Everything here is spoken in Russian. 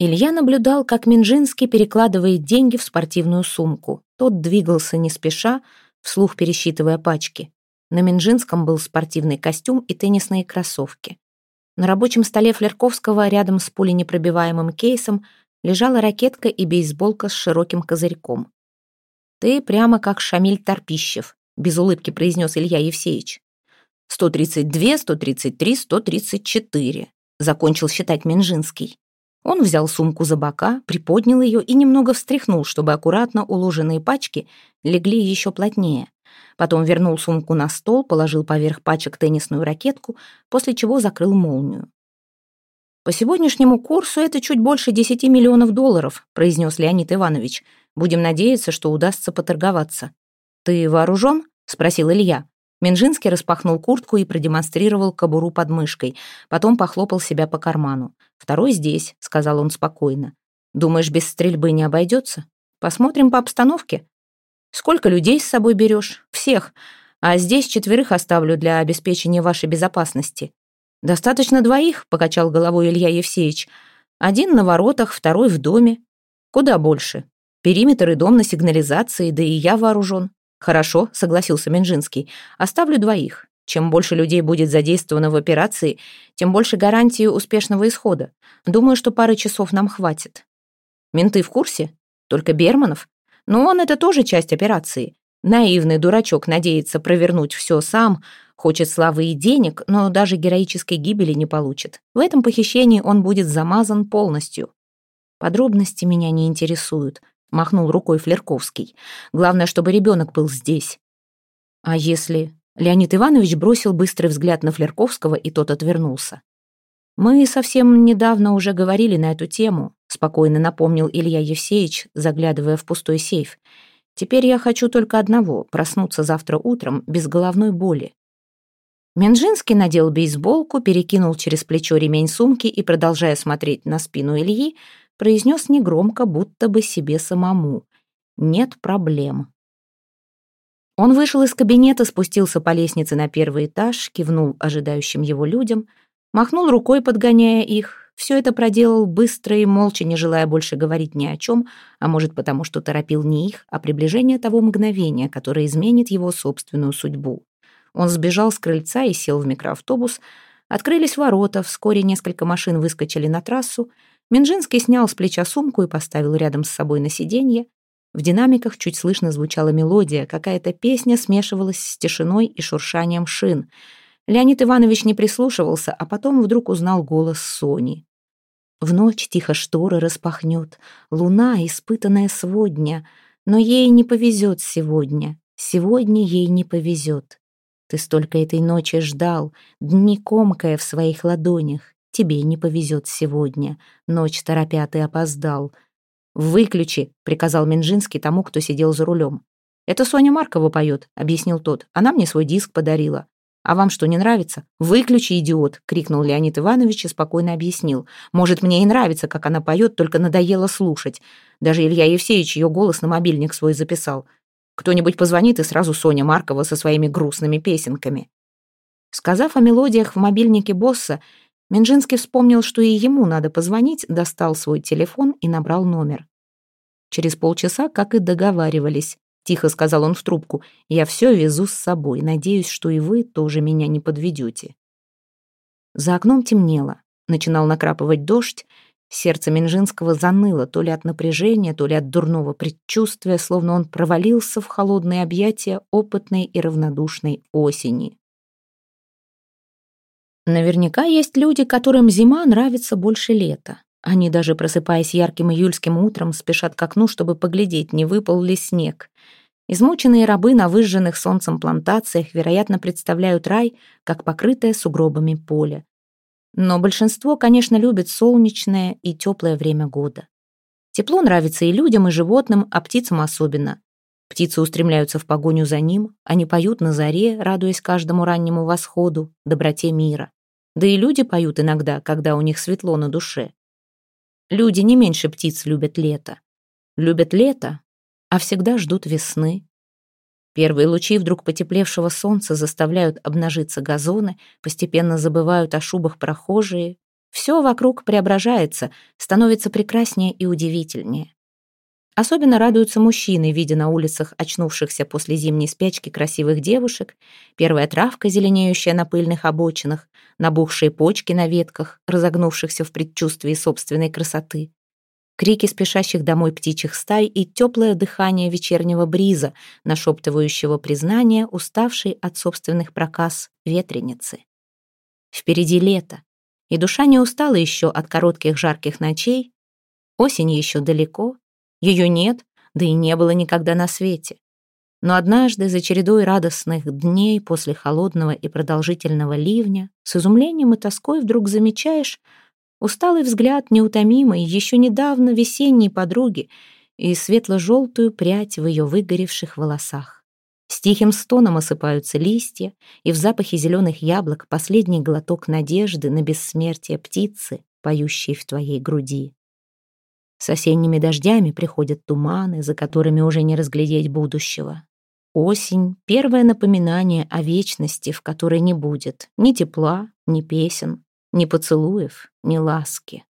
Илья наблюдал, как Минжинский перекладывает деньги в спортивную сумку. Тот двигался не спеша, вслух пересчитывая пачки. На Минжинском был спортивный костюм и теннисные кроссовки. На рабочем столе Флерковского рядом с пуленепробиваемым кейсом лежала ракетка и бейсболка с широким козырьком. «Ты прямо как Шамиль Торпищев», — без улыбки произнес Илья Евсеевич. «Сто тридцать две, сто тридцать три, сто тридцать четыре», — закончил считать Минжинский. Он взял сумку за бока, приподнял ее и немного встряхнул, чтобы аккуратно уложенные пачки легли еще плотнее. Потом вернул сумку на стол, положил поверх пачек теннисную ракетку, после чего закрыл молнию. «По сегодняшнему курсу это чуть больше десяти миллионов долларов», произнес Леонид Иванович. «Будем надеяться, что удастся поторговаться». «Ты вооружен?» — спросил Илья. Минжинский распахнул куртку и продемонстрировал кобуру под мышкой. Потом похлопал себя по карману. «Второй здесь», — сказал он спокойно. «Думаешь, без стрельбы не обойдется? Посмотрим по обстановке. Сколько людей с собой берешь? Всех. А здесь четверых оставлю для обеспечения вашей безопасности». «Достаточно двоих», — покачал головой Илья Евсеевич. «Один на воротах, второй в доме. Куда больше? Периметр и дом на сигнализации, да и я вооружен. «Хорошо», — согласился Минжинский. «Оставлю двоих. Чем больше людей будет задействовано в операции, тем больше гарантии успешного исхода. Думаю, что пары часов нам хватит». «Менты в курсе? Только Берманов? Но он — это тоже часть операции. Наивный дурачок надеется провернуть все сам, хочет славы и денег, но даже героической гибели не получит. В этом похищении он будет замазан полностью. Подробности меня не интересуют махнул рукой Флерковский. Главное, чтобы ребенок был здесь. А если... Леонид Иванович бросил быстрый взгляд на Флерковского, и тот отвернулся. «Мы совсем недавно уже говорили на эту тему», спокойно напомнил Илья Евсеевич, заглядывая в пустой сейф. «Теперь я хочу только одного — проснуться завтра утром без головной боли». Менжинский надел бейсболку, перекинул через плечо ремень сумки и, продолжая смотреть на спину Ильи, произнес негромко, будто бы себе самому. «Нет проблем». Он вышел из кабинета, спустился по лестнице на первый этаж, кивнул ожидающим его людям, махнул рукой, подгоняя их. Все это проделал быстро и молча, не желая больше говорить ни о чем, а может потому, что торопил не их, а приближение того мгновения, которое изменит его собственную судьбу. Он сбежал с крыльца и сел в микроавтобус. Открылись ворота, вскоре несколько машин выскочили на трассу, Минжинский снял с плеча сумку и поставил рядом с собой на сиденье. В динамиках чуть слышно звучала мелодия, какая-то песня смешивалась с тишиной и шуршанием шин. Леонид Иванович не прислушивался, а потом вдруг узнал голос Сони. В ночь тихо шторы распахнет, луна, испытанная сводня, но ей не повезет сегодня, сегодня ей не повезет. Ты столько этой ночи ждал, дни комкая в своих ладонях, тебе не повезет сегодня. Ночь торопя ты опоздал. «Выключи», — приказал Минжинский тому, кто сидел за рулем. «Это Соня Маркова поет», — объяснил тот. «Она мне свой диск подарила». «А вам что, не нравится?» «Выключи, идиот!» — крикнул Леонид Иванович и спокойно объяснил. «Может, мне и нравится, как она поет, только надоело слушать. Даже Илья Евсеевич ее голос на мобильник свой записал. Кто-нибудь позвонит, и сразу Соня Маркова со своими грустными песенками». Сказав о мелодиях в мобильнике босса, Минжинский вспомнил, что и ему надо позвонить, достал свой телефон и набрал номер. Через полчаса, как и договаривались, тихо сказал он в трубку, «Я все везу с собой, надеюсь, что и вы тоже меня не подведете». За окном темнело, начинал накрапывать дождь, сердце Минжинского заныло то ли от напряжения, то ли от дурного предчувствия, словно он провалился в холодные объятия опытной и равнодушной осени. Наверняка есть люди, которым зима нравится больше лета. Они даже, просыпаясь ярким июльским утром, спешат к окну, чтобы поглядеть, не выпал ли снег. Измученные рабы на выжженных солнцем плантациях, вероятно, представляют рай, как покрытое сугробами поле. Но большинство, конечно, любит солнечное и теплое время года. Тепло нравится и людям, и животным, а птицам особенно. Птицы устремляются в погоню за ним, они поют на заре, радуясь каждому раннему восходу, доброте мира. Да и люди поют иногда, когда у них светло на душе. Люди не меньше птиц любят лето. Любят лето, а всегда ждут весны. Первые лучи вдруг потеплевшего солнца заставляют обнажиться газоны, постепенно забывают о шубах прохожие. Все вокруг преображается, становится прекраснее и удивительнее. Особенно радуются мужчины, видя на улицах очнувшихся после зимней спячки красивых девушек, первая травка, зеленеющая на пыльных обочинах, набухшие почки на ветках, разогнувшихся в предчувствии собственной красоты, крики спешащих домой птичьих стай и теплое дыхание вечернего бриза, нашептывающего признание, уставшей от собственных проказ ветреницы. Впереди лето, и душа не устала еще от коротких жарких ночей, осень еще далеко, ее нет, да и не было никогда на свете. Но однажды, за чередой радостных дней после холодного и продолжительного ливня, с изумлением и тоской вдруг замечаешь усталый взгляд неутомимой, еще недавно весенней подруги и светло-желтую прядь в ее выгоревших волосах. С тихим стоном осыпаются листья, и в запахе зеленых яблок последний глоток надежды на бессмертие птицы, поющей в твоей груди. С осенними дождями приходят туманы, за которыми уже не разглядеть будущего. Осень — первое напоминание о вечности, в которой не будет ни тепла, ни песен, ни поцелуев, ни ласки.